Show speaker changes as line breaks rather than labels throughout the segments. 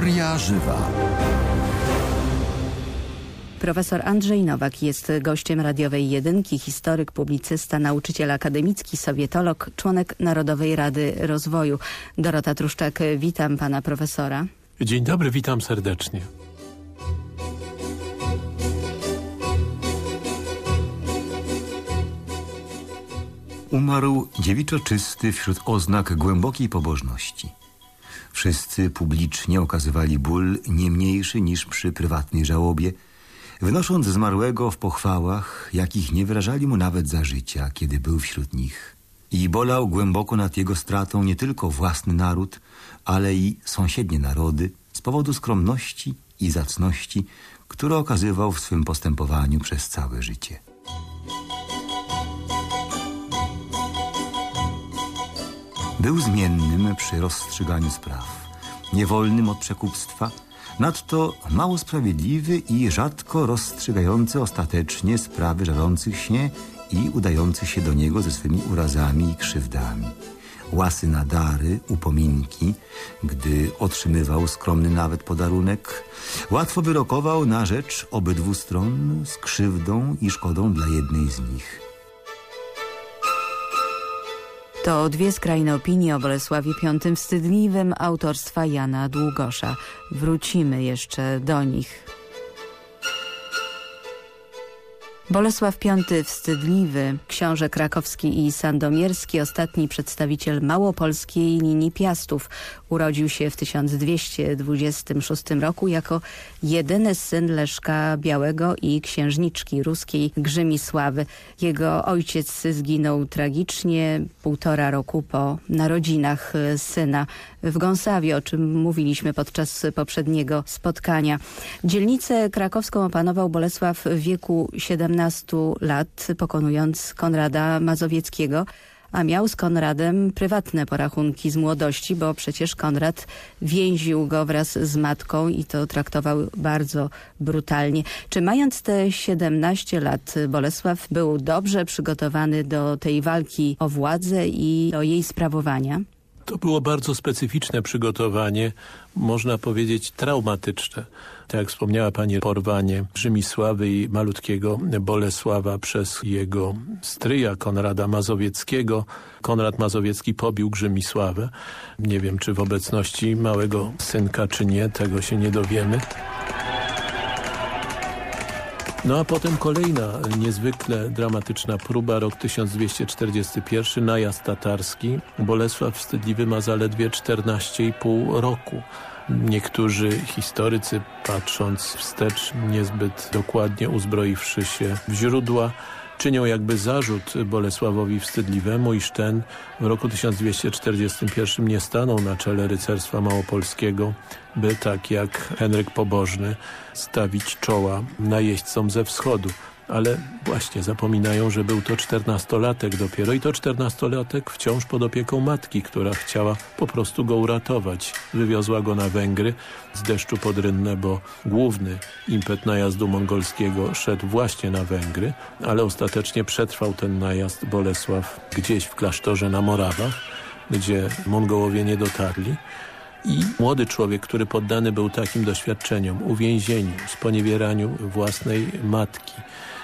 Historia żywa.
Profesor Andrzej Nowak jest gościem radiowej jedynki, historyk, publicysta, nauczyciel akademicki, sowietolog, członek Narodowej Rady Rozwoju. Dorota Truszczak, witam pana profesora.
Dzień dobry, witam serdecznie.
Umarł dziewiczo czysty wśród oznak głębokiej pobożności. Wszyscy publicznie okazywali ból nie mniejszy niż przy prywatnej żałobie, wnosząc zmarłego w pochwałach, jakich nie wyrażali mu nawet za życia, kiedy był wśród nich. I bolał głęboko nad jego stratą nie tylko własny naród, ale i sąsiednie narody z powodu skromności i zacności, które okazywał w swym postępowaniu przez całe życie. Był zmiennym przy rozstrzyganiu spraw, niewolnym od przekupstwa, nadto mało sprawiedliwy i rzadko rozstrzygający ostatecznie sprawy żalących się i udających się do niego ze swymi urazami i krzywdami. Łasy na dary, upominki, gdy otrzymywał skromny nawet podarunek, łatwo wyrokował na rzecz obydwu stron z krzywdą i szkodą dla jednej z nich –
to dwie skrajne opinie o Bolesławie V wstydliwym autorstwa Jana Długosza. Wrócimy jeszcze do nich. Bolesław V Wstydliwy, książę krakowski i sandomierski, ostatni przedstawiciel małopolskiej linii Piastów. Urodził się w 1226 roku jako jedyny syn Leszka Białego i księżniczki ruskiej Grzymisławy. Jego ojciec zginął tragicznie półtora roku po narodzinach syna w Gąsawie, o czym mówiliśmy podczas poprzedniego spotkania. Dzielnicę krakowską opanował Bolesław w wieku 17 lat, pokonując Konrada Mazowieckiego, a miał z Konradem prywatne porachunki z młodości, bo przecież Konrad więził go wraz z matką i to traktował bardzo brutalnie. Czy mając te 17 lat Bolesław był dobrze przygotowany do tej walki o władzę i do jej sprawowania?
To było bardzo specyficzne przygotowanie, można powiedzieć traumatyczne. Tak jak wspomniała pani, porwanie Grzymisławy i malutkiego Bolesława przez jego stryja Konrada Mazowieckiego. Konrad Mazowiecki pobił Grzymisławę. Nie wiem, czy w obecności małego synka, czy nie, tego się nie dowiemy. No a potem kolejna niezwykle dramatyczna próba, rok 1241, najazd tatarski. Bolesław Wstydliwy ma zaledwie 14,5 roku. Niektórzy historycy, patrząc wstecz, niezbyt dokładnie uzbroiwszy się w źródła, czynią jakby zarzut Bolesławowi Wstydliwemu, iż ten w roku 1241 nie stanął na czele rycerstwa małopolskiego, by tak jak Henryk Pobożny stawić czoła najeźdźcom ze wschodu ale właśnie zapominają, że był to czternastolatek dopiero i to czternastolatek wciąż pod opieką matki, która chciała po prostu go uratować. Wywiozła go na Węgry z deszczu pod Rynnę, bo główny impet najazdu mongolskiego szedł właśnie na Węgry, ale ostatecznie przetrwał ten najazd Bolesław gdzieś w klasztorze na Morawach, gdzie Mongołowie nie dotarli. I młody człowiek, który poddany był takim doświadczeniom, uwięzieniu, sponiewieraniu własnej matki,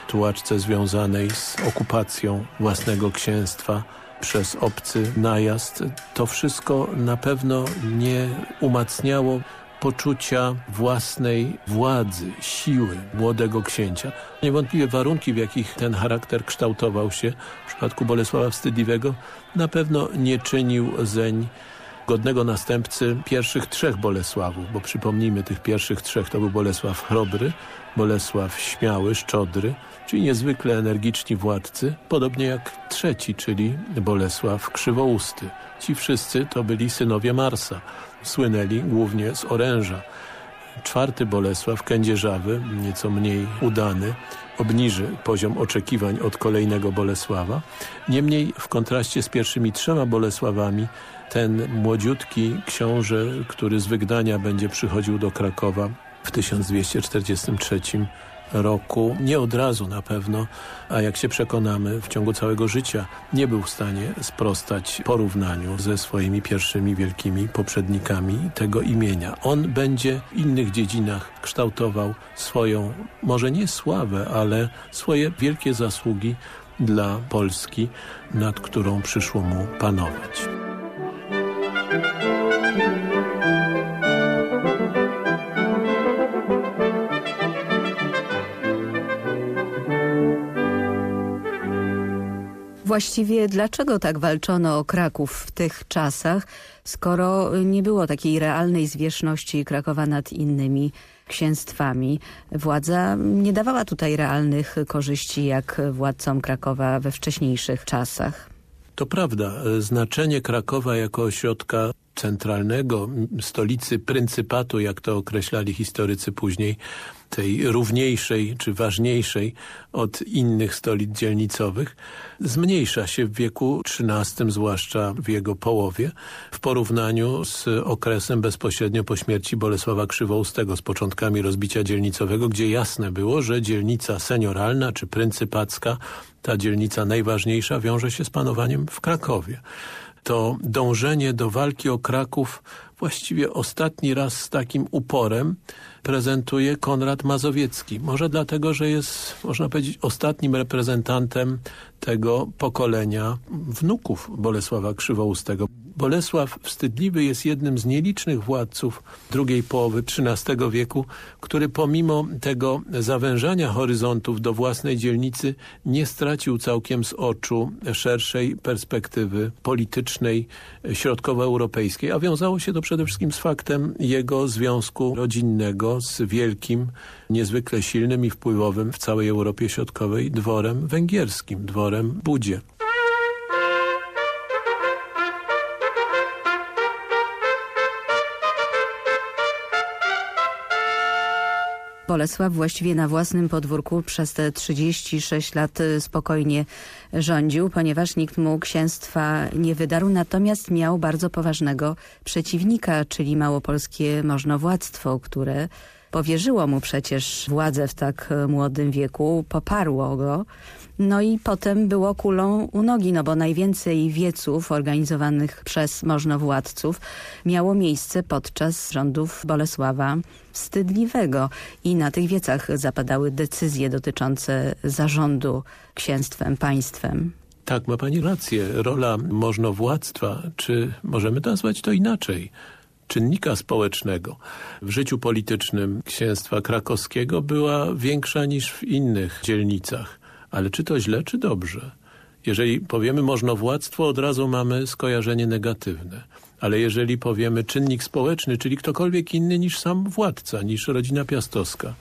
tułaczce związanej z okupacją własnego księstwa przez obcy najazd. To wszystko na pewno nie umacniało poczucia własnej władzy, siły młodego księcia. Niewątpliwie warunki, w jakich ten charakter kształtował się w przypadku Bolesława Wstydliwego na pewno nie czynił zeń godnego następcy pierwszych trzech Bolesławów, bo przypomnijmy tych pierwszych trzech to był Bolesław Chrobry, Bolesław Śmiały, Szczodry, czyli niezwykle energiczni władcy, podobnie jak trzeci, czyli Bolesław Krzywousty. Ci wszyscy to byli synowie Marsa, słynęli głównie z oręża. Czwarty Bolesław, Kędzierzawy, nieco mniej udany, obniży poziom oczekiwań od kolejnego Bolesława. Niemniej w kontraście z pierwszymi trzema Bolesławami ten młodziutki książę, który z wygnania będzie przychodził do Krakowa w 1243 roku, nie od razu na pewno, a jak się przekonamy w ciągu całego życia nie był w stanie sprostać porównaniu ze swoimi pierwszymi wielkimi poprzednikami tego imienia. On będzie w innych dziedzinach kształtował swoją, może nie sławę, ale swoje wielkie zasługi dla Polski, nad którą przyszło mu panować.
Właściwie dlaczego tak walczono o Kraków w tych czasach, skoro nie było takiej realnej zwierzchności Krakowa nad innymi księstwami? Władza nie dawała tutaj realnych korzyści jak władcom Krakowa we wcześniejszych czasach.
To prawda. Znaczenie Krakowa jako ośrodka centralnego, stolicy pryncypatu, jak to określali historycy później, tej równiejszej czy ważniejszej od innych stolic dzielnicowych, zmniejsza się w wieku XIII, zwłaszcza w jego połowie, w porównaniu z okresem bezpośrednio po śmierci Bolesława Krzywoustego, z początkami rozbicia dzielnicowego, gdzie jasne było, że dzielnica senioralna czy pryncypacka, ta dzielnica najważniejsza, wiąże się z panowaniem w Krakowie to dążenie do walki o Kraków właściwie ostatni raz z takim uporem prezentuje Konrad Mazowiecki. Może dlatego, że jest, można powiedzieć, ostatnim reprezentantem tego pokolenia wnuków Bolesława Krzywoustego. Bolesław Wstydliwy jest jednym z nielicznych władców drugiej połowy XIII wieku, który pomimo tego zawężania horyzontów do własnej dzielnicy nie stracił całkiem z oczu szerszej perspektywy politycznej, środkowoeuropejskiej, a wiązało się to przede wszystkim z faktem jego związku rodzinnego z wielkim, niezwykle silnym i wpływowym w całej Europie Środkowej dworem węgierskim, dworem Budzie.
Bolesław właściwie na własnym podwórku przez te 36 lat y, spokojnie rządził, ponieważ nikt mu księstwa nie wydarł, natomiast miał bardzo poważnego przeciwnika, czyli małopolskie możnowładztwo, które powierzyło mu przecież władzę w tak y, młodym wieku, poparło go. No i potem było kulą u nogi, no bo najwięcej wieców organizowanych przez możnowładców miało miejsce podczas rządów Bolesława Wstydliwego i na tych wiecach zapadały decyzje dotyczące zarządu księstwem, państwem.
Tak, ma pani rację. Rola możnowładztwa, czy możemy nazwać to inaczej, czynnika społecznego w życiu politycznym księstwa krakowskiego była większa niż w innych dzielnicach. Ale czy to źle, czy dobrze? Jeżeli powiemy możnowładztwo, od razu mamy skojarzenie negatywne. Ale jeżeli powiemy czynnik społeczny, czyli ktokolwiek inny niż sam władca, niż rodzina piastowska,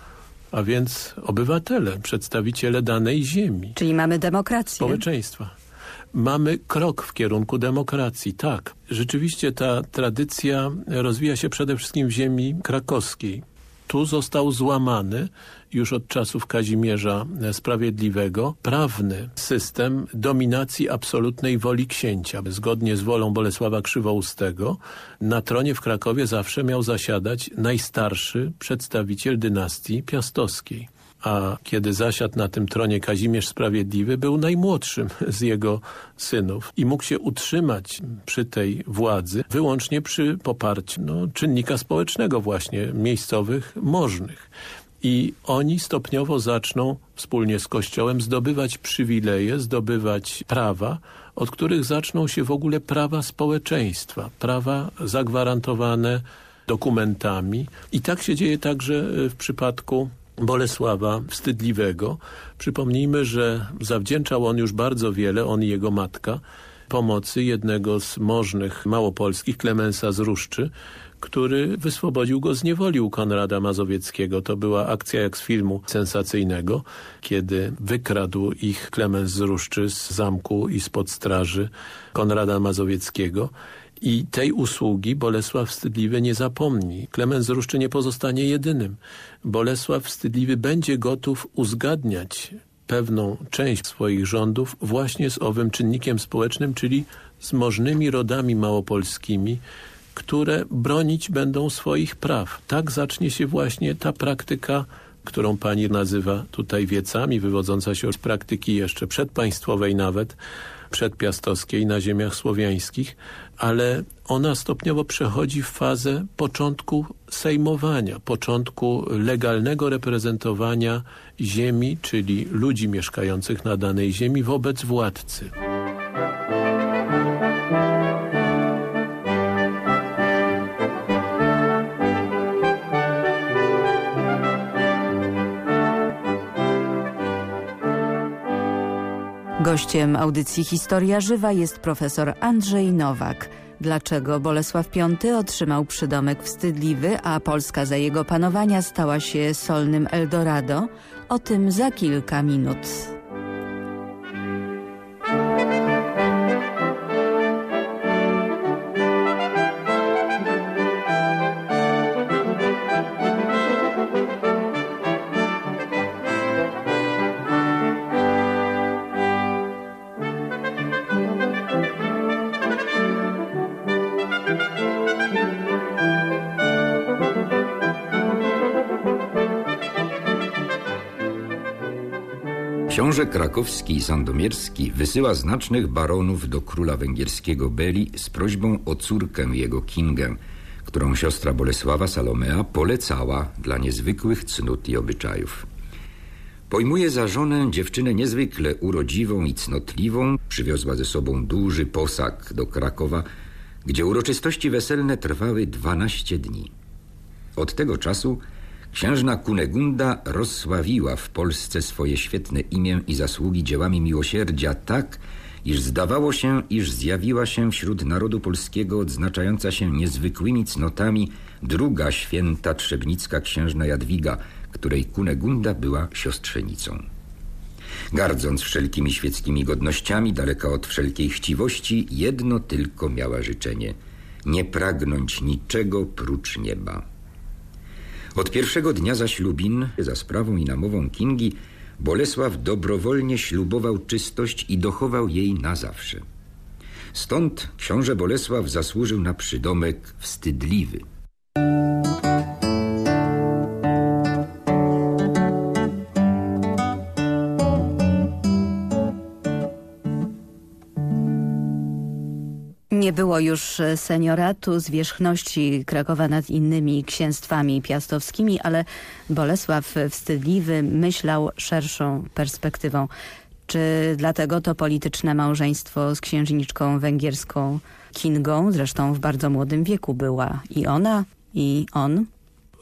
a więc obywatele, przedstawiciele danej ziemi.
Czyli mamy demokrację.
Społeczeństwa. Mamy krok w kierunku demokracji, tak. Rzeczywiście ta tradycja rozwija się przede wszystkim w ziemi krakowskiej. Tu został złamany już od czasów Kazimierza Sprawiedliwego prawny system dominacji absolutnej woli księcia. Zgodnie z wolą Bolesława Krzywoustego na tronie w Krakowie zawsze miał zasiadać najstarszy przedstawiciel dynastii piastowskiej a kiedy zasiadł na tym tronie Kazimierz Sprawiedliwy, był najmłodszym z jego synów i mógł się utrzymać przy tej władzy wyłącznie przy poparciu no, czynnika społecznego właśnie, miejscowych, możnych i oni stopniowo zaczną wspólnie z Kościołem zdobywać przywileje, zdobywać prawa, od których zaczną się w ogóle prawa społeczeństwa, prawa zagwarantowane dokumentami. I tak się dzieje także w przypadku Bolesława Wstydliwego. Przypomnijmy, że zawdzięczał on już bardzo wiele, on i jego matka, pomocy jednego z możnych małopolskich, Klemensa z Ruszczy, który wyswobodził go z niewoli u Konrada Mazowieckiego. To była akcja jak z filmu sensacyjnego, kiedy wykradł ich Klemens z Ruszczy z zamku i spod straży Konrada Mazowieckiego. I tej usługi Bolesław Wstydliwy nie zapomni. Klemens Ruszczy nie pozostanie jedynym. Bolesław Wstydliwy będzie gotów uzgadniać pewną część swoich rządów właśnie z owym czynnikiem społecznym, czyli z możnymi rodami małopolskimi, które bronić będą swoich praw. Tak zacznie się właśnie ta praktyka którą pani nazywa tutaj wiecami, wywodząca się z praktyki jeszcze przedpaństwowej nawet, przedpiastowskiej na ziemiach słowiańskich, ale ona stopniowo przechodzi w fazę początku sejmowania, początku legalnego reprezentowania ziemi, czyli ludzi mieszkających na danej ziemi wobec władcy.
Gościem audycji Historia Żywa jest profesor Andrzej Nowak. Dlaczego Bolesław V otrzymał przydomek wstydliwy, a Polska za jego panowania stała się solnym Eldorado? O tym za kilka minut.
Książę krakowski i sandomierski wysyła znacznych baronów do króla węgierskiego Beli z prośbą o córkę jego Kingę, którą siostra Bolesława Salomea polecała dla niezwykłych cnót i obyczajów. Pojmuje za żonę dziewczynę niezwykle urodziwą i cnotliwą, przywiozła ze sobą duży posag do Krakowa, gdzie uroczystości weselne trwały 12 dni. Od tego czasu Księżna Kunegunda rozsławiła w Polsce swoje świetne imię i zasługi dziełami miłosierdzia tak, iż zdawało się, iż zjawiła się wśród narodu polskiego odznaczająca się niezwykłymi cnotami druga święta trzebnicka księżna Jadwiga, której Kunegunda była siostrzenicą. Gardząc wszelkimi świeckimi godnościami, daleka od wszelkiej chciwości, jedno tylko miała życzenie – nie pragnąć niczego prócz nieba. Od pierwszego dnia zaślubin, za sprawą i namową Kingi, Bolesław dobrowolnie ślubował czystość i dochował jej na zawsze. Stąd książę Bolesław zasłużył na przydomek wstydliwy –
Było już e, senioratu, zwierzchności Krakowa nad innymi księstwami piastowskimi, ale Bolesław Wstydliwy myślał szerszą perspektywą. Czy dlatego to polityczne małżeństwo z księżniczką węgierską Kingą, zresztą w bardzo młodym wieku była i ona, i on?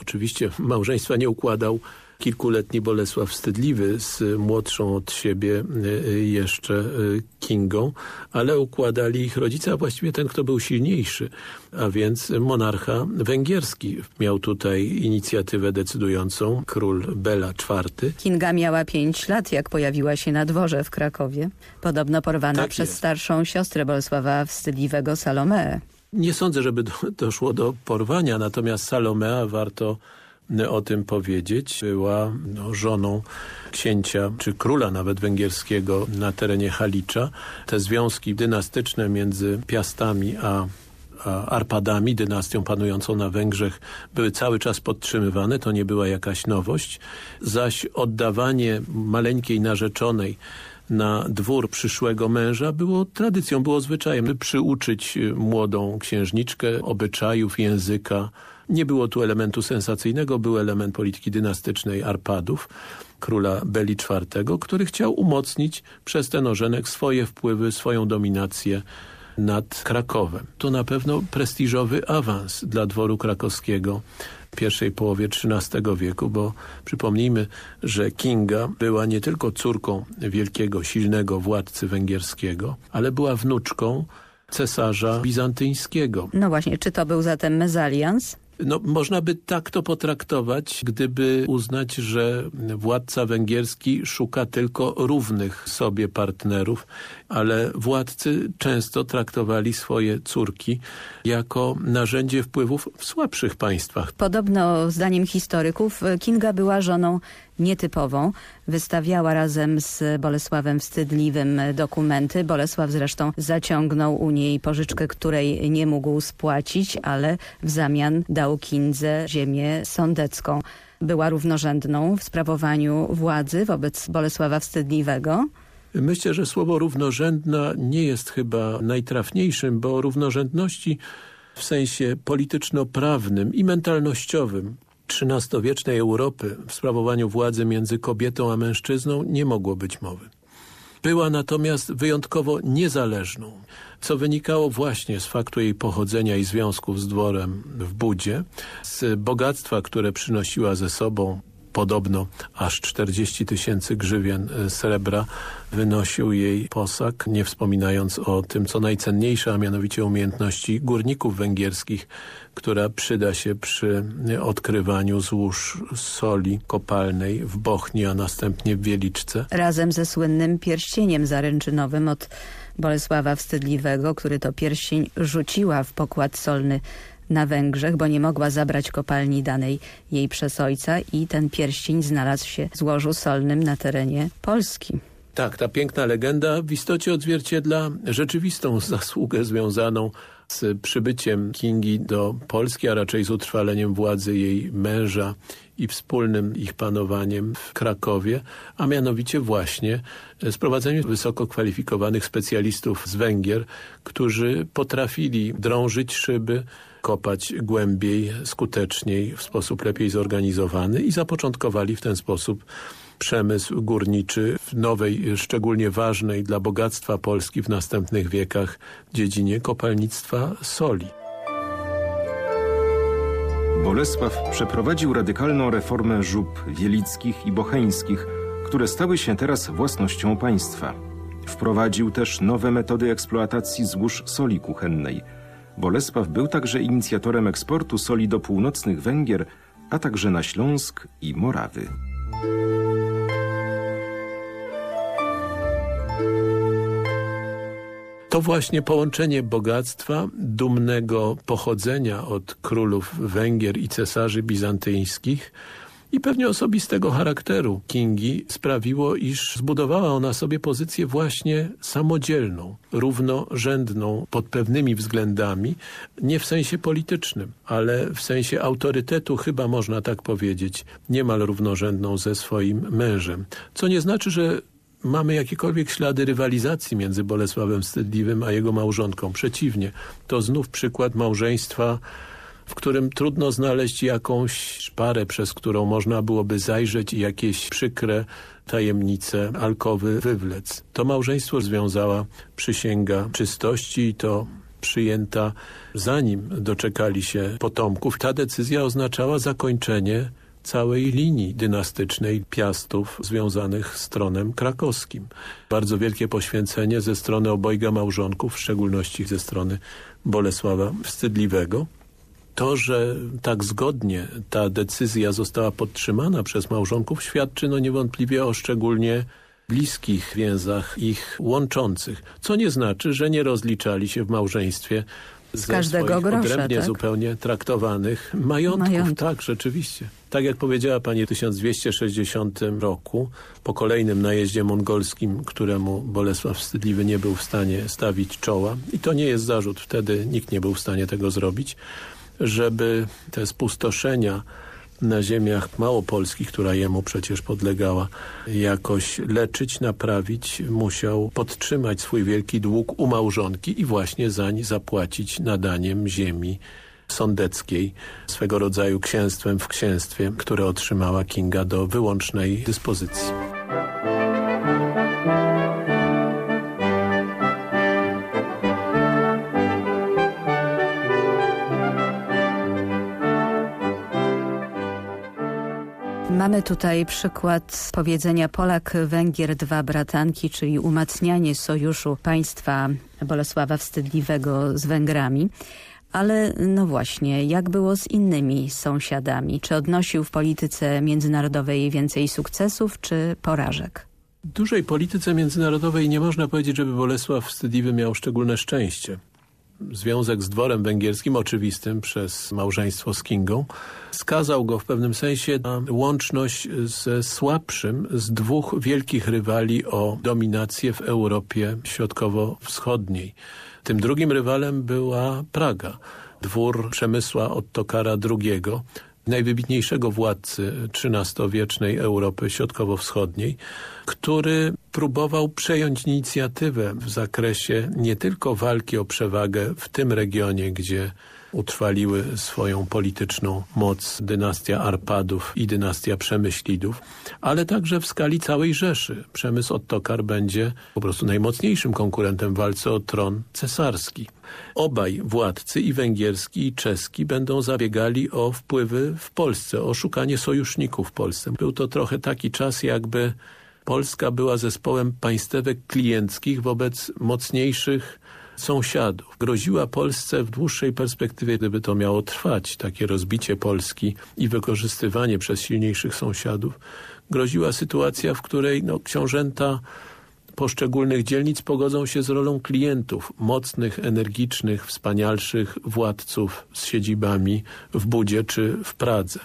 Oczywiście małżeństwa nie układał kilkuletni Bolesław Wstydliwy z młodszą od siebie e, e, jeszcze e, Kingą, ale układali ich rodzice, a właściwie ten, kto był silniejszy, a więc monarcha węgierski miał tutaj inicjatywę decydującą, król Bela IV.
Kinga miała pięć lat, jak pojawiła się na dworze w Krakowie, podobno porwana tak przez jest. starszą siostrę Bolesława Wstydliwego Salomę.
Nie sądzę, żeby do, doszło do porwania, natomiast Salomea warto o tym powiedzieć. Była no, żoną księcia, czy króla nawet węgierskiego na terenie Halicza. Te związki dynastyczne między Piastami a Arpadami, dynastią panującą na Węgrzech, były cały czas podtrzymywane, to nie była jakaś nowość, zaś oddawanie maleńkiej narzeczonej na dwór przyszłego męża było tradycją, było zwyczajem, by przyuczyć młodą księżniczkę obyczajów, języka, nie było tu elementu sensacyjnego, był element polityki dynastycznej Arpadów, króla Beli IV, który chciał umocnić przez ten ożenek swoje wpływy, swoją dominację nad Krakowem. To na pewno prestiżowy awans dla dworu krakowskiego pierwszej połowie XIII wieku, bo przypomnijmy, że Kinga była nie tylko córką wielkiego, silnego władcy węgierskiego, ale była wnuczką cesarza bizantyjskiego.
No właśnie, czy to był zatem mezalians?
No, można by tak to potraktować, gdyby uznać, że władca węgierski szuka tylko równych sobie partnerów, ale władcy często traktowali swoje córki jako narzędzie wpływów w słabszych państwach.
Podobno, zdaniem historyków, Kinga była żoną nietypową. Wystawiała razem z Bolesławem Wstydliwym dokumenty. Bolesław zresztą zaciągnął u niej pożyczkę, której nie mógł spłacić, ale w zamian dał Kindze ziemię sądecką. Była równorzędną w sprawowaniu władzy wobec Bolesława Wstydliwego.
Myślę, że słowo równorzędna nie jest chyba najtrafniejszym, bo równorzędności w sensie polityczno-prawnym i mentalnościowym XIII-wiecznej Europy w sprawowaniu władzy między kobietą a mężczyzną nie mogło być mowy. Była natomiast wyjątkowo niezależną, co wynikało właśnie z faktu jej pochodzenia i związków z dworem w Budzie, z bogactwa, które przynosiła ze sobą podobno aż 40 tysięcy grzywien e, srebra wynosił jej posag, nie wspominając o tym, co najcenniejsze, a mianowicie umiejętności górników węgierskich, która przyda się przy odkrywaniu złóż soli kopalnej w Bochni, a następnie w Wieliczce.
Razem ze słynnym pierścieniem zaręczynowym od Bolesława Wstydliwego, który to pierścień rzuciła w pokład solny na Węgrzech, bo nie mogła zabrać kopalni danej jej przez ojca i ten pierścień znalazł się w złożu solnym na terenie Polski.
Tak, ta piękna legenda w istocie odzwierciedla rzeczywistą zasługę związaną z przybyciem Kingi do Polski, a raczej z utrwaleniem władzy jej męża i wspólnym ich panowaniem w Krakowie, a mianowicie właśnie sprowadzeniem wysoko kwalifikowanych specjalistów z Węgier, którzy potrafili drążyć szyby, kopać głębiej, skuteczniej, w sposób lepiej zorganizowany i zapoczątkowali w ten sposób przemysł górniczy w nowej, szczególnie ważnej dla bogactwa Polski w następnych wiekach dziedzinie kopalnictwa soli.
Bolesław przeprowadził radykalną reformę żub wielickich i bocheńskich, które stały się teraz własnością państwa. Wprowadził też nowe metody eksploatacji złóż soli kuchennej – Bolesław był także inicjatorem eksportu soli do północnych Węgier, a także na Śląsk i Morawy.
To właśnie połączenie bogactwa, dumnego pochodzenia od królów Węgier i cesarzy bizantyjskich i pewnie osobistego charakteru Kingi sprawiło, iż zbudowała ona sobie pozycję właśnie samodzielną, równorzędną pod pewnymi względami, nie w sensie politycznym, ale w sensie autorytetu chyba można tak powiedzieć, niemal równorzędną ze swoim mężem. Co nie znaczy, że mamy jakiekolwiek ślady rywalizacji między Bolesławem Wstydliwym a jego małżonką. Przeciwnie, to znów przykład małżeństwa w którym trudno znaleźć jakąś szparę, przez którą można byłoby zajrzeć i jakieś przykre tajemnice alkowy wywlec. To małżeństwo związała przysięga czystości i to przyjęta zanim doczekali się potomków. Ta decyzja oznaczała zakończenie całej linii dynastycznej Piastów związanych z tronem krakowskim. Bardzo wielkie poświęcenie ze strony obojga małżonków, w szczególności ze strony Bolesława Wstydliwego. To, że tak zgodnie ta decyzja została podtrzymana przez małżonków świadczy no niewątpliwie o szczególnie bliskich więzach ich łączących, co nie znaczy, że nie rozliczali się w małżeństwie
z każdego grosza,
odrębnie
tak?
zupełnie traktowanych majątków. Tak, rzeczywiście. Tak jak powiedziała pani w 1260 roku, po kolejnym najeździe mongolskim, któremu Bolesław Wstydliwy nie był w stanie stawić czoła i to nie jest zarzut, wtedy nikt nie był w stanie tego zrobić, żeby te spustoszenia na ziemiach małopolskich, która jemu przecież podlegała, jakoś leczyć, naprawić, musiał podtrzymać swój wielki dług u małżonki i właśnie zań zapłacić nadaniem ziemi sądeckiej, swego rodzaju księstwem w księstwie, które otrzymała Kinga do wyłącznej dyspozycji.
Mamy tutaj przykład powiedzenia Polak-Węgier dwa bratanki, czyli umacnianie sojuszu państwa Bolesława Wstydliwego z Węgrami. Ale no właśnie, jak było z innymi sąsiadami? Czy odnosił w polityce międzynarodowej więcej sukcesów czy porażek?
W dużej polityce międzynarodowej nie można powiedzieć, żeby Bolesław Wstydliwy miał szczególne szczęście. Związek z dworem węgierskim, oczywistym przez małżeństwo z Kingą, skazał go w pewnym sensie na łączność ze słabszym z dwóch wielkich rywali o dominację w Europie Środkowo-Wschodniej. Tym drugim rywalem była Praga, dwór Przemysła Ottokara II, najwybitniejszego władcy XIII-wiecznej Europy Środkowo-Wschodniej, który próbował przejąć inicjatywę w zakresie nie tylko walki o przewagę w tym regionie, gdzie utrwaliły swoją polityczną moc dynastia Arpadów i dynastia Przemyślidów, ale także w skali całej Rzeszy. Przemysł Ottokar będzie po prostu najmocniejszym konkurentem w walce o tron cesarski. Obaj władcy, i węgierski, i czeski, będą zabiegali o wpływy w Polsce, o szukanie sojuszników w Polsce. Był to trochę taki czas, jakby Polska była zespołem państewek klienckich wobec mocniejszych sąsiadów. Groziła Polsce w dłuższej perspektywie, gdyby to miało trwać, takie rozbicie Polski i wykorzystywanie przez silniejszych sąsiadów, groziła sytuacja, w której no, książęta poszczególnych dzielnic pogodzą się z rolą klientów, mocnych, energicznych, wspanialszych władców z siedzibami w Budzie czy w Pradze.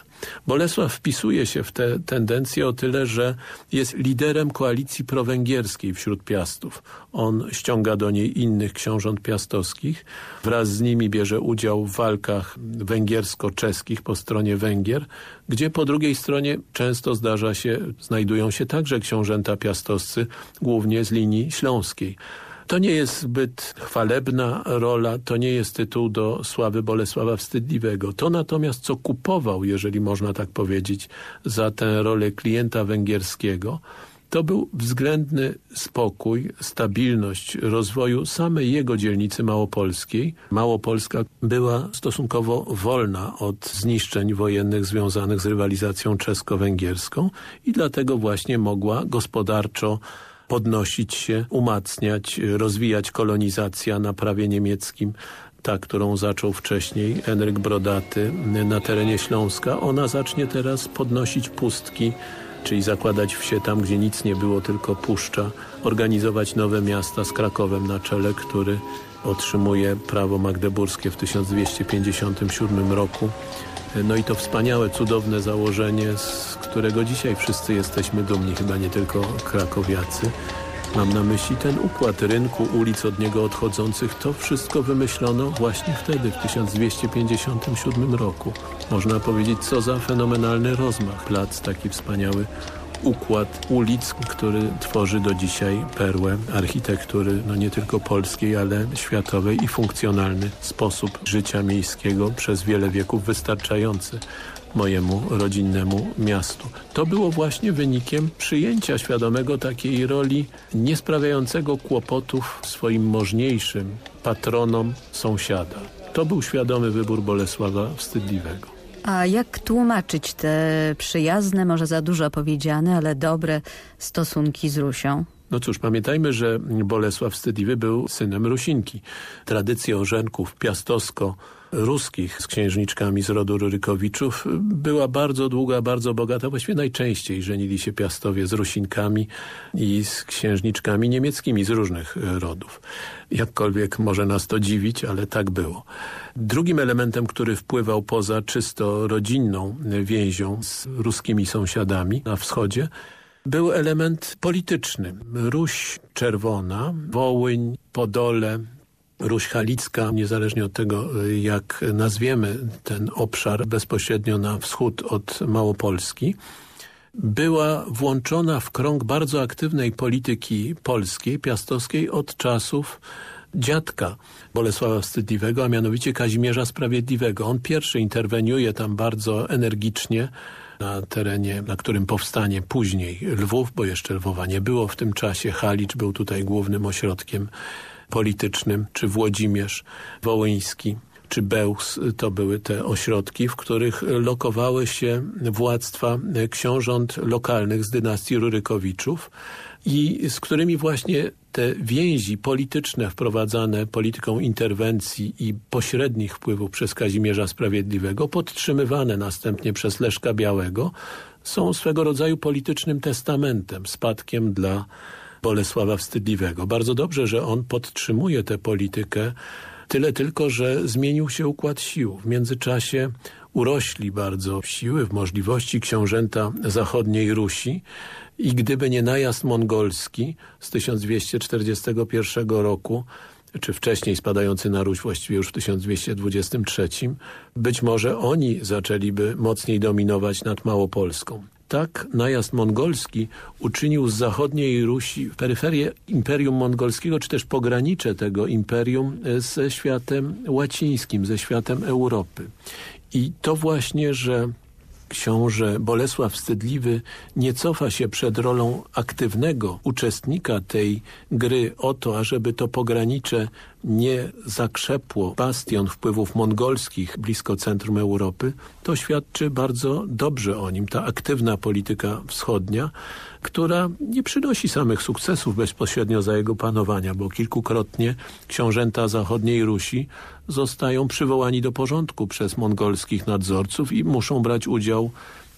Bolesław wpisuje się w te tendencje o tyle, że jest liderem koalicji prowęgierskiej wśród Piastów. On ściąga do niej innych książąt piastowskich. Wraz z nimi bierze udział w walkach węgiersko-czeskich po stronie Węgier, gdzie po drugiej stronie często zdarza się, znajdują się także książęta piastowscy, głównie z linii śląskiej. To nie jest zbyt chwalebna rola, to nie jest tytuł do sławy Bolesława Wstydliwego. To natomiast, co kupował, jeżeli można tak powiedzieć, za tę rolę klienta węgierskiego, to był względny spokój, stabilność rozwoju samej jego dzielnicy małopolskiej. Małopolska była stosunkowo wolna od zniszczeń wojennych związanych z rywalizacją czesko-węgierską i dlatego właśnie mogła gospodarczo podnosić się, umacniać, rozwijać kolonizacja na prawie niemieckim, ta, którą zaczął wcześniej Henryk Brodaty na terenie Śląska, ona zacznie teraz podnosić pustki, czyli zakładać wsie tam, gdzie nic nie było, tylko puszcza, organizować nowe miasta z Krakowem na czele, który otrzymuje prawo magdeburskie w 1257 roku no i to wspaniałe, cudowne założenie, z którego dzisiaj wszyscy jesteśmy dumni, chyba nie tylko krakowiacy. Mam na myśli ten układ rynku, ulic od niego odchodzących. To wszystko wymyślono właśnie wtedy, w 1257 roku. Można powiedzieć, co za fenomenalny rozmach. Plac taki wspaniały układ ulic, który tworzy do dzisiaj perłę architektury, no nie tylko polskiej, ale światowej i funkcjonalny sposób życia miejskiego przez wiele wieków wystarczający mojemu rodzinnemu miastu. To było właśnie wynikiem przyjęcia świadomego takiej roli niesprawiającego kłopotów swoim możniejszym patronom sąsiada. To był świadomy wybór Bolesława Wstydliwego.
A jak tłumaczyć te przyjazne, może za dużo powiedziane, ale dobre stosunki z Rusią?
No cóż, pamiętajmy, że Bolesław Wstydliwy był synem Rusinki. Tradycja orzenków piastowsko ruskich z księżniczkami z rodu Rurykowiczów była bardzo długa, bardzo bogata. Właściwie najczęściej żenili się piastowie z Rusinkami i z księżniczkami niemieckimi z różnych rodów. Jakkolwiek może nas to dziwić, ale tak było. Drugim elementem, który wpływał poza czysto rodzinną więzią z ruskimi sąsiadami na wschodzie, był element polityczny. Ruś Czerwona, Wołyń, Podole, Ruś Halicka, niezależnie od tego, jak nazwiemy ten obszar bezpośrednio na wschód od Małopolski, była włączona w krąg bardzo aktywnej polityki polskiej, piastowskiej od czasów dziadka Bolesława Wstydliwego, a mianowicie Kazimierza Sprawiedliwego. On pierwszy interweniuje tam bardzo energicznie na terenie, na którym powstanie później Lwów, bo jeszcze Lwowa nie było w tym czasie. Halicz był tutaj głównym ośrodkiem politycznym, czy Włodzimierz Wołyński czy Bełs to były te ośrodki, w których lokowały się władztwa książąt lokalnych z dynastii Rurykowiczów i z którymi właśnie te więzi polityczne wprowadzane polityką interwencji i pośrednich wpływów przez Kazimierza Sprawiedliwego, podtrzymywane następnie przez Leszka Białego, są swego rodzaju politycznym testamentem, spadkiem dla Bolesława Wstydliwego. Bardzo dobrze, że on podtrzymuje tę politykę Tyle tylko, że zmienił się układ sił. W międzyczasie urośli bardzo siły, w możliwości książęta zachodniej Rusi i gdyby nie najazd mongolski z 1241 roku, czy wcześniej spadający na Ruś właściwie już w 1223, być może oni zaczęliby mocniej dominować nad Małopolską. Tak najazd mongolski uczynił z zachodniej Rusi peryferię Imperium Mongolskiego, czy też pogranicze tego imperium ze światem łacińskim, ze światem Europy. I to właśnie, że książę Bolesław Wstydliwy nie cofa się przed rolą aktywnego uczestnika tej gry o to, ażeby to pogranicze nie zakrzepło bastion wpływów mongolskich blisko centrum Europy, to świadczy bardzo dobrze o nim. Ta aktywna polityka wschodnia, która nie przynosi samych sukcesów bezpośrednio za jego panowania, bo kilkukrotnie książęta zachodniej Rusi zostają przywołani do porządku przez mongolskich nadzorców i muszą brać udział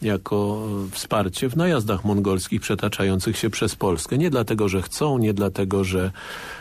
jako wsparcie w najazdach mongolskich przetaczających się przez Polskę. Nie dlatego, że chcą, nie dlatego, że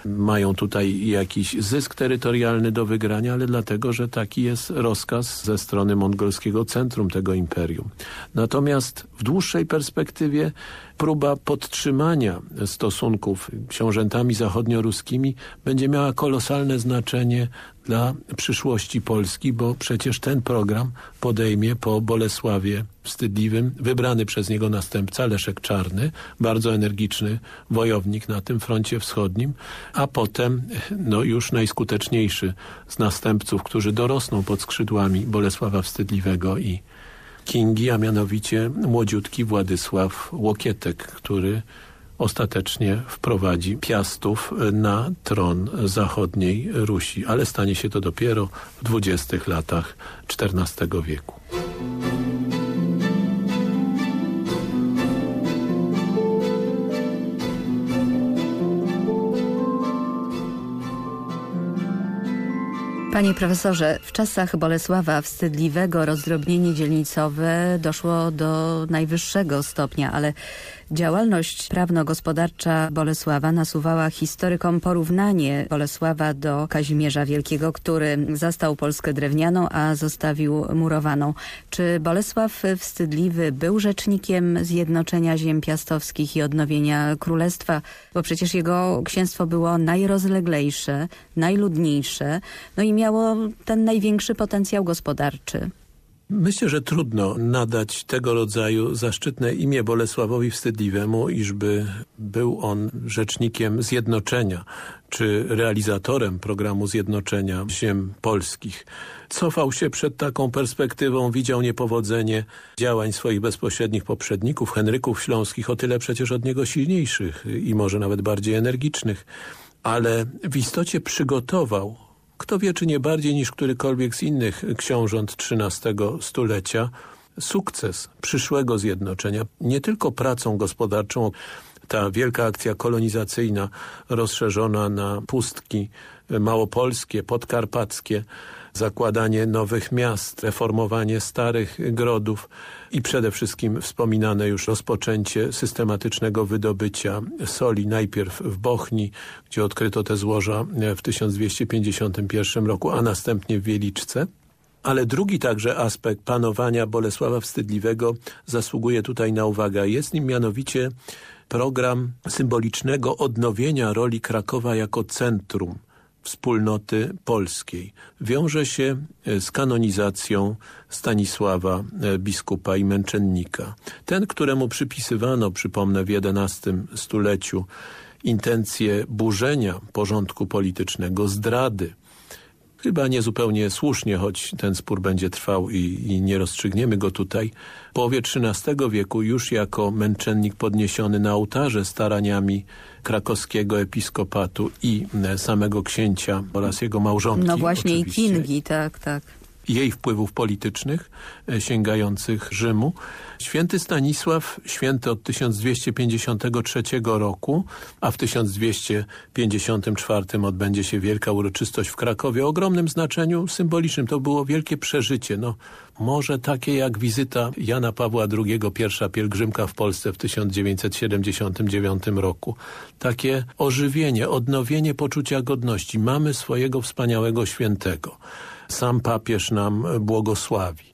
mają tutaj jakiś zysk terytorialny do wygrania, ale dlatego, że taki jest rozkaz ze strony mongolskiego centrum tego imperium. Natomiast w dłuższej perspektywie próba podtrzymania stosunków książętami zachodnioruskimi będzie miała kolosalne znaczenie dla przyszłości Polski, bo przecież ten program podejmie po Bolesławie Wstydliwym wybrany przez niego następca Leszek Czarny, bardzo energiczny wojownik na tym froncie wschodnim, a potem no już najskuteczniejszy z następców, którzy dorosną pod skrzydłami Bolesława Wstydliwego i Kingi, a mianowicie młodziutki Władysław Łokietek, który ostatecznie wprowadzi Piastów na tron zachodniej Rusi, ale stanie się to dopiero w dwudziestych latach XIV wieku.
Panie profesorze, w czasach Bolesława Wstydliwego rozdrobnienie dzielnicowe doszło do najwyższego stopnia, ale Działalność prawno-gospodarcza Bolesława nasuwała historykom porównanie Bolesława do Kazimierza Wielkiego, który zastał Polskę drewnianą, a zostawił murowaną. Czy Bolesław Wstydliwy był rzecznikiem zjednoczenia ziem piastowskich i odnowienia królestwa? Bo przecież jego księstwo było najrozleglejsze, najludniejsze, no i miało ten największy potencjał gospodarczy.
Myślę, że trudno nadać tego rodzaju zaszczytne imię Bolesławowi Wstydliwemu, iżby był on rzecznikiem zjednoczenia czy realizatorem programu zjednoczenia ziem polskich. Cofał się przed taką perspektywą, widział niepowodzenie działań swoich bezpośrednich poprzedników, Henryków Śląskich, o tyle przecież od niego silniejszych i może nawet bardziej energicznych, ale w istocie przygotował kto wie, czy nie bardziej niż którykolwiek z innych książąt XIII stulecia, sukces przyszłego zjednoczenia nie tylko pracą gospodarczą, ta wielka akcja kolonizacyjna rozszerzona na pustki małopolskie, podkarpackie, zakładanie nowych miast, reformowanie starych grodów i przede wszystkim wspominane już rozpoczęcie systematycznego wydobycia soli najpierw w Bochni, gdzie odkryto te złoża w 1251 roku, a następnie w Wieliczce. Ale drugi także aspekt panowania Bolesława Wstydliwego zasługuje tutaj na uwagę. Jest nim mianowicie program symbolicznego odnowienia roli Krakowa jako centrum wspólnoty polskiej. Wiąże się e, z kanonizacją Stanisława e, biskupa i męczennika. Ten, któremu przypisywano, przypomnę, w XI stuleciu intencje burzenia porządku politycznego, zdrady, Chyba niezupełnie słusznie, choć ten spór będzie trwał i, i, nie rozstrzygniemy go tutaj. W połowie XIII wieku już jako męczennik podniesiony na ołtarze staraniami krakowskiego episkopatu i e, samego księcia oraz jego małżonki.
No właśnie
oczywiście.
i Kingi, tak, tak.
Jej wpływów politycznych e, sięgających Rzymu. Święty Stanisław, święty od 1253 roku, a w 1254 odbędzie się wielka uroczystość w Krakowie o ogromnym znaczeniu symbolicznym. To było wielkie przeżycie. No, może takie jak wizyta Jana Pawła II, pierwsza pielgrzymka w Polsce w 1979 roku. Takie ożywienie, odnowienie poczucia godności. Mamy swojego wspaniałego świętego. Sam papież nam błogosławi.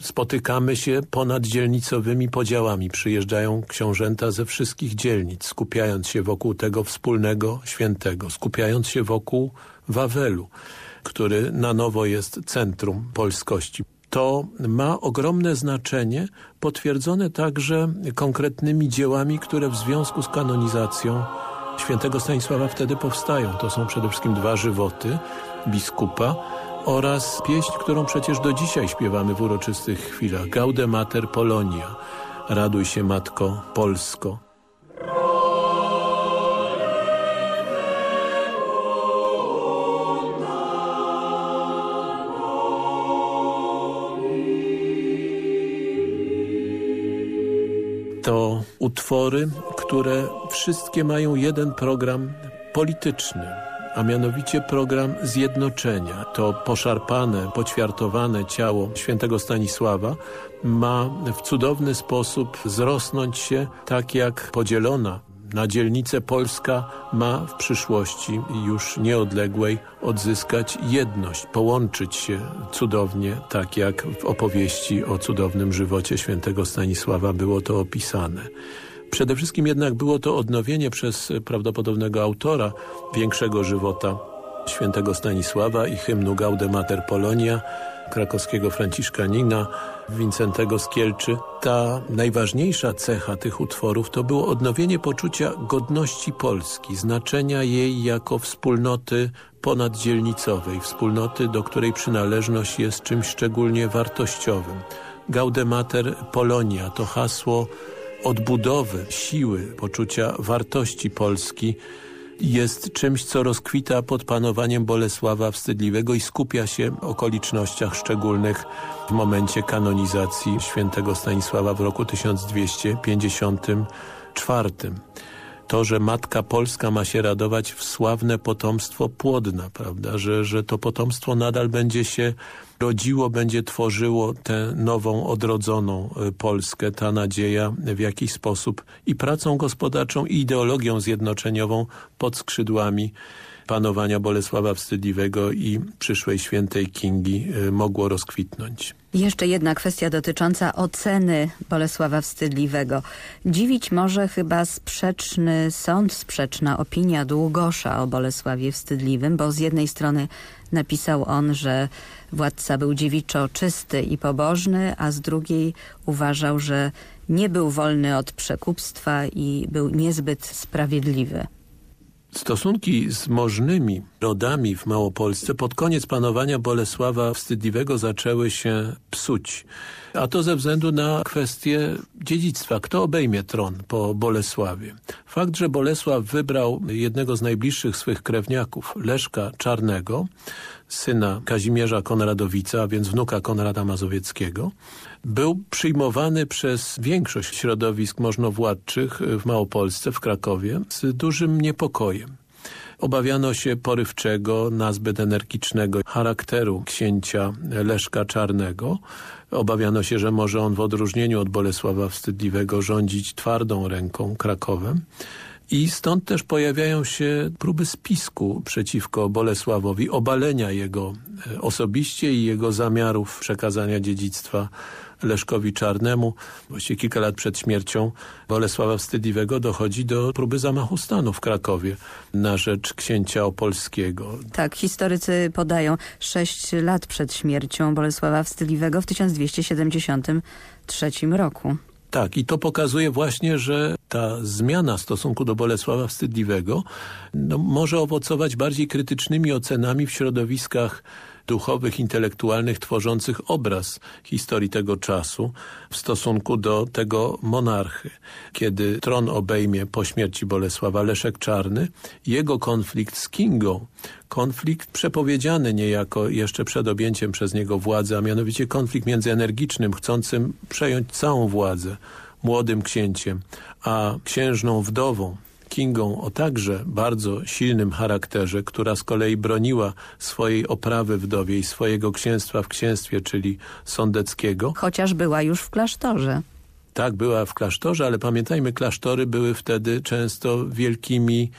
Spotykamy się ponad dzielnicowymi podziałami. Przyjeżdżają książęta ze wszystkich dzielnic, skupiając się wokół tego wspólnego świętego, skupiając się wokół Wawelu, który na nowo jest centrum polskości to ma ogromne znaczenie, potwierdzone także konkretnymi dziełami, które w związku z kanonizacją świętego Stanisława wtedy powstają. To są przede wszystkim dwa żywoty biskupa oraz pieśń, którą przecież do dzisiaj śpiewamy w uroczystych chwilach. Gaude Mater Polonia. Raduj się Matko Polsko. to utwory, które wszystkie mają jeden program polityczny, a mianowicie program zjednoczenia. To poszarpane, poćwiartowane ciało świętego Stanisława ma w cudowny sposób zrosnąć się tak jak podzielona na dzielnicę Polska ma w przyszłości już nieodległej odzyskać jedność, połączyć się cudownie, tak jak w opowieści o cudownym żywocie świętego Stanisława było to opisane. Przede wszystkim jednak było to odnowienie przez prawdopodobnego autora większego żywota świętego Stanisława i hymnu Gaude Mater Polonia, krakowskiego Franciszkanina, Wincentego z Kielczy. Ta najważniejsza cecha tych utworów to było odnowienie poczucia godności Polski, znaczenia jej jako wspólnoty ponaddzielnicowej, wspólnoty, do której przynależność jest czymś szczególnie wartościowym. Gaude Mater Polonia to hasło odbudowy, siły, poczucia wartości Polski, jest czymś, co rozkwita pod panowaniem Bolesława Wstydliwego i skupia się w okolicznościach szczególnych w momencie kanonizacji świętego Stanisława w roku 1254. To, że Matka Polska ma się radować w sławne potomstwo płodna, prawda? Że, że to potomstwo nadal będzie się rodziło, będzie tworzyło tę nową, odrodzoną y, Polskę. Ta nadzieja w jakiś sposób i pracą gospodarczą i ideologią zjednoczeniową pod skrzydłami panowania Bolesława Wstydliwego i przyszłej świętej Kingi y, mogło rozkwitnąć.
Jeszcze jedna kwestia dotycząca oceny Bolesława Wstydliwego. Dziwić może chyba sprzeczny sąd, sprzeczna opinia Długosza o Bolesławie Wstydliwym, bo z jednej strony napisał on, że władca był dziewiczo czysty i pobożny, a z drugiej uważał, że nie był wolny od przekupstwa i był niezbyt sprawiedliwy.
Stosunki z możnymi rodami w Małopolsce pod koniec panowania Bolesława Wstydliwego zaczęły się psuć. A to ze względu na kwestię dziedzictwa. Kto obejmie tron po Bolesławie? Fakt, że Bolesław wybrał jednego z najbliższych swych krewniaków, Leszka Czarnego, syna Kazimierza Konradowica, a więc wnuka Konrada Mazowieckiego, był przyjmowany przez większość środowisk możnowładczych w Małopolsce, w Krakowie, z dużym niepokojem. Obawiano się porywczego, nazbyt energicznego charakteru księcia Leszka Czarnego. Obawiano się, że może on w odróżnieniu od Bolesława Wstydliwego rządzić twardą ręką Krakowem. I stąd też pojawiają się próby spisku przeciwko Bolesławowi, obalenia jego e, osobiście i jego zamiarów przekazania dziedzictwa Leszkowi Czarnemu. Właściwie kilka lat przed śmiercią Bolesława Wstydliwego dochodzi do próby zamachu stanu w Krakowie na rzecz księcia opolskiego.
Tak, historycy podają sześć lat przed śmiercią Bolesława Wstydliwego w 1273 roku.
Tak, i to pokazuje właśnie, że ta zmiana w stosunku do Bolesława Wstydliwego no, może owocować bardziej krytycznymi ocenami w środowiskach duchowych, intelektualnych, tworzących obraz historii tego czasu w stosunku do tego monarchy. Kiedy tron obejmie po śmierci Bolesława Leszek Czarny, jego konflikt z Kingą, konflikt przepowiedziany niejako jeszcze przed objęciem przez niego władzy, a mianowicie konflikt między energicznym, chcącym przejąć całą władzę, młodym księciem, a księżną wdową, Kingą o także bardzo silnym charakterze, która z kolei broniła swojej oprawy wdowie i swojego księstwa w księstwie, czyli sądeckiego.
Chociaż była już w klasztorze.
Tak, była w klasztorze, ale pamiętajmy, klasztory były wtedy często wielkimi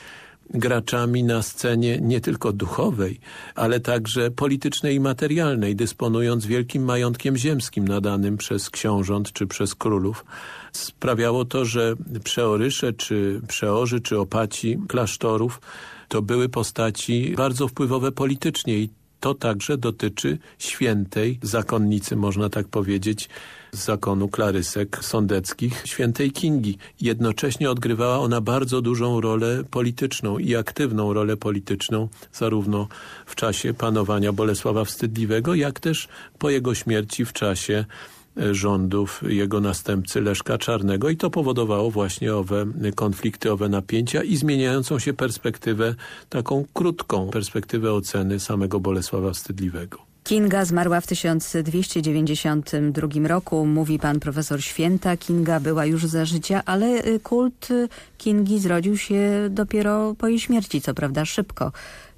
graczami na scenie nie tylko duchowej, ale także politycznej i materialnej, dysponując wielkim majątkiem ziemskim nadanym przez książąt czy przez królów. Sprawiało to, że przeorysze, czy przeorzy, czy opaci klasztorów to były postaci bardzo wpływowe politycznie i to także dotyczy świętej zakonnicy, można tak powiedzieć, z zakonu klarysek sądeckich, świętej Kingi. Jednocześnie odgrywała ona bardzo dużą rolę polityczną i aktywną rolę polityczną, zarówno w czasie panowania Bolesława Wstydliwego, jak też po jego śmierci w czasie rządów jego następcy Leszka Czarnego i to powodowało właśnie owe konflikty, owe napięcia i zmieniającą się perspektywę, taką krótką perspektywę oceny samego Bolesława Wstydliwego.
Kinga zmarła w 1292 roku. Mówi pan profesor Święta. Kinga była już za życia, ale y, kult y, Kingi zrodził się dopiero po jej śmierci, co prawda szybko.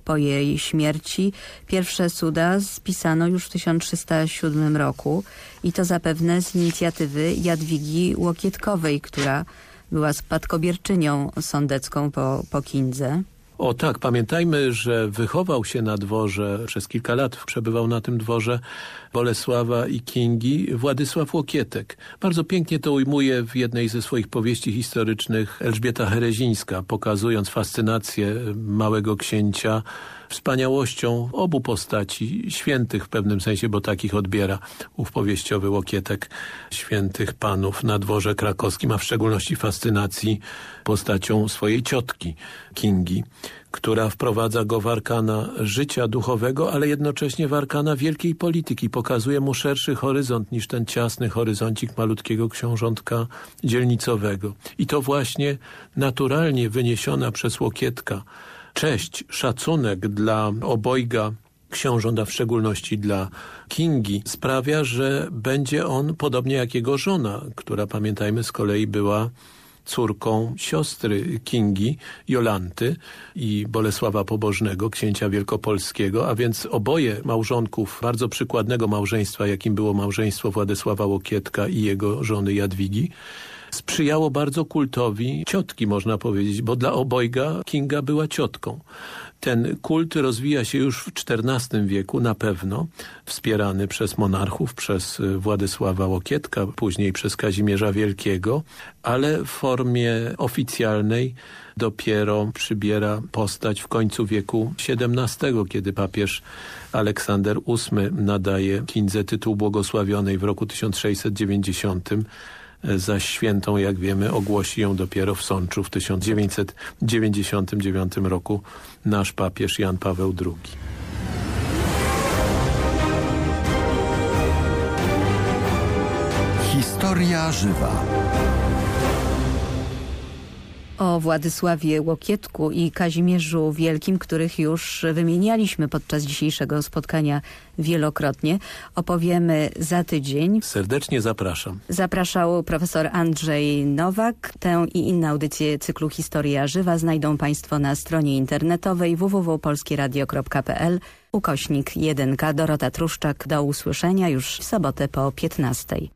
Po jej śmierci pierwsze cuda spisano już w 1307 roku i to zapewne z inicjatywy Jadwigi Łokietkowej, która była spadkobierczynią sądecką po, po Kindze.
O tak, pamiętajmy, że wychował się na dworze, przez kilka lat przebywał na tym dworze Bolesława i Kingi Władysław Łokietek. Bardzo pięknie to ujmuje w jednej ze swoich powieści historycznych Elżbieta Herezińska, pokazując fascynację małego księcia wspaniałością obu postaci, świętych w pewnym sensie, bo takich odbiera ów powieściowy Łokietek świętych panów na dworze krakowskim, a w szczególności fascynacji postacią swojej ciotki Kingi która wprowadza go w arkana życia duchowego, ale jednocześnie w arkana wielkiej polityki. Pokazuje mu szerszy horyzont niż ten ciasny horyzoncik malutkiego książątka dzielnicowego. I to właśnie naturalnie wyniesiona przez Łokietka cześć, szacunek dla obojga książąt, a w szczególności dla Kingi, sprawia, że będzie on, podobnie jak jego żona, która pamiętajmy z kolei była córką siostry Kingi, Jolanty i Bolesława Pobożnego, księcia wielkopolskiego, a więc oboje małżonków bardzo przykładnego małżeństwa, jakim było małżeństwo Władysława Łokietka i jego żony Jadwigi, sprzyjało bardzo kultowi ciotki, można powiedzieć, bo dla obojga Kinga była ciotką. Ten kult rozwija się już w XIV wieku na pewno, wspierany przez monarchów, przez y, Władysława Łokietka, później przez Kazimierza Wielkiego, ale w formie oficjalnej dopiero przybiera postać w końcu wieku XVII, kiedy papież Aleksander VIII nadaje Kindze tytuł błogosławionej w roku 1690 za świętą, jak wiemy, ogłosi ją dopiero w Sączu w 1999 roku nasz papież Jan Paweł II.
Historia żywa. O Władysławie Łokietku i Kazimierzu Wielkim, których już wymienialiśmy podczas dzisiejszego spotkania wielokrotnie, opowiemy za tydzień.
Serdecznie zapraszam.
Zapraszał profesor Andrzej Nowak. Tę i inne audycje cyklu Historia Żywa znajdą Państwo na stronie internetowej www.polskieradio.pl ukośnik 1K Dorota Truszczak. Do usłyszenia już w sobotę po 15.